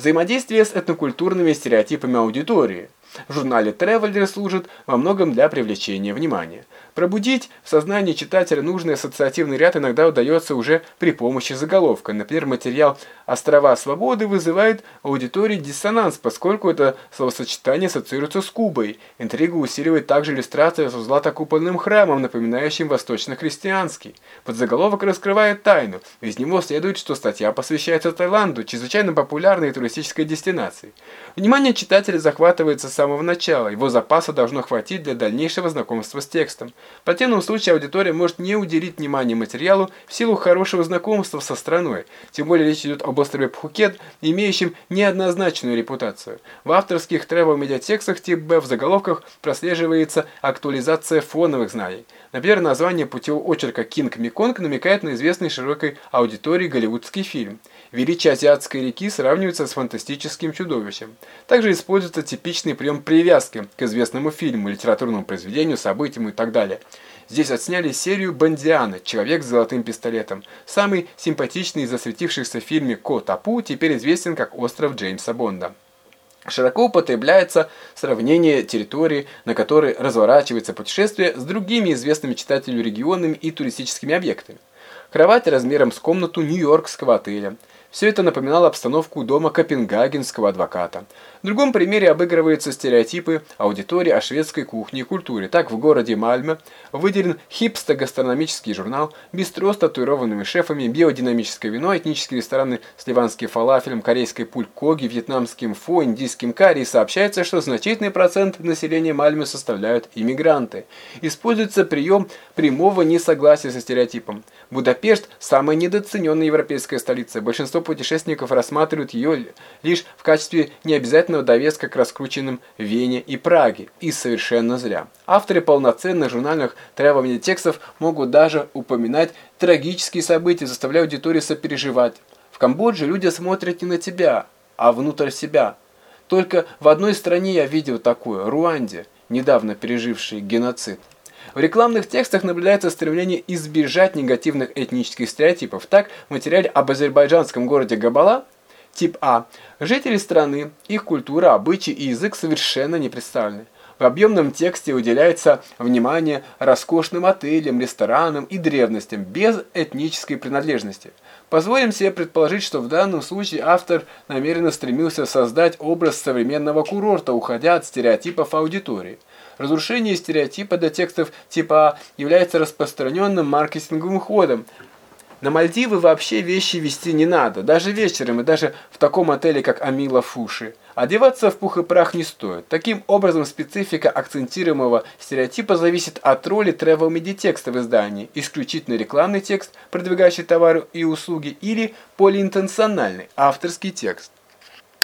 Взаимодействие с этнокультурными стереотипами аудитории. В журнале Traveler служит во многом для привлечения внимания. Пробудить в сознании читателя нужный ассоциативный ряд иногда удается уже при помощи заголовка. Например, материал «Острова свободы» вызывает аудитории диссонанс, поскольку это словосочетание ассоциируется с Кубой. Интригу усиливает также иллюстрация со златокупольным храмом, напоминающим восточно-христианский. Подзаголовок раскрывает тайну. Из него следует, что статья посвящается Таиланду, чрезвычайно популярной туристической дестинации. Внимание читателя захватывается с самого начала, его запаса должно хватить для дальнейшего знакомства с текстом. В противном случае аудитория может не уделить внимания материалу в силу хорошего знакомства со страной, тем более речь идет об острове Пхукет, имеющем неоднозначную репутацию. В авторских тревел-медиатекстах тип Б в заголовках прослеживается актуализация фоновых знаний. Например, название путевого очерка «Кинг Меконг» намекает на известный широкой аудитории голливудский фильм. Величие азиатской реки сравнивается с фантастическим чудовищем. Также используется типичный прием привязки к известному фильму, литературному произведению, событиям и так далее. Здесь отсняли серию «Бондиана. Человек с золотым пистолетом». Самый симпатичный из засветившихся в фильме «Кот Апу» теперь известен как «Остров Джеймса Бонда». Широко употребляется сравнение территории, на которой разворачивается путешествие с другими известными читателю регионами и туристическими объектами. Кровать размером с комнату нью-йоркского отеля – все это напоминало обстановку дома копенгагенского адвоката. В другом примере обыгрываются стереотипы аудитории о шведской кухне и культуре. Так, в городе Мальме выделен хипсто-гастрономический журнал, бистро с татуированными шефами, биодинамическое вино, этнические рестораны с ливанским фалафелем, корейской пулькоги, вьетнамским фо, индийским карри. И сообщается, что значительный процент населения Мальме составляют иммигранты. Используется прием прямого несогласия со стереотипом. Будапешт – самая недооцененная европейская столица. Большинство большинство путешественников рассматривают ее лишь в качестве необязательного довеска к раскрученным Вене и Праге. И совершенно зря. Авторы полноценных журнальных travel текстов могут даже упоминать трагические события, заставляя аудиторию сопереживать. В Камбодже люди смотрят не на тебя, а внутрь себя. Только в одной стране я видел такое – Руанде, недавно пережившей геноцид. В рекламных текстах наблюдается стремление избежать негативных этнических стереотипов. Так, в материале об азербайджанском городе Габала, тип А, жители страны, их культура, обычаи и язык совершенно не представлены. В объемном тексте уделяется внимание роскошным отелям, ресторанам и древностям без этнической принадлежности. Позволим себе предположить, что в данном случае автор намеренно стремился создать образ современного курорта, уходя от стереотипов аудитории. Разрушение стереотипа до текстов типа А является распространенным маркетинговым ходом. На Мальдивы вообще вещи вести не надо, даже вечером и даже в таком отеле, как Амила Фуши. Одеваться в пух и прах не стоит. Таким образом, специфика акцентируемого стереотипа зависит от роли travel медиатекста в издании, исключительно рекламный текст, продвигающий товары и услуги, или полиинтенциональный авторский текст.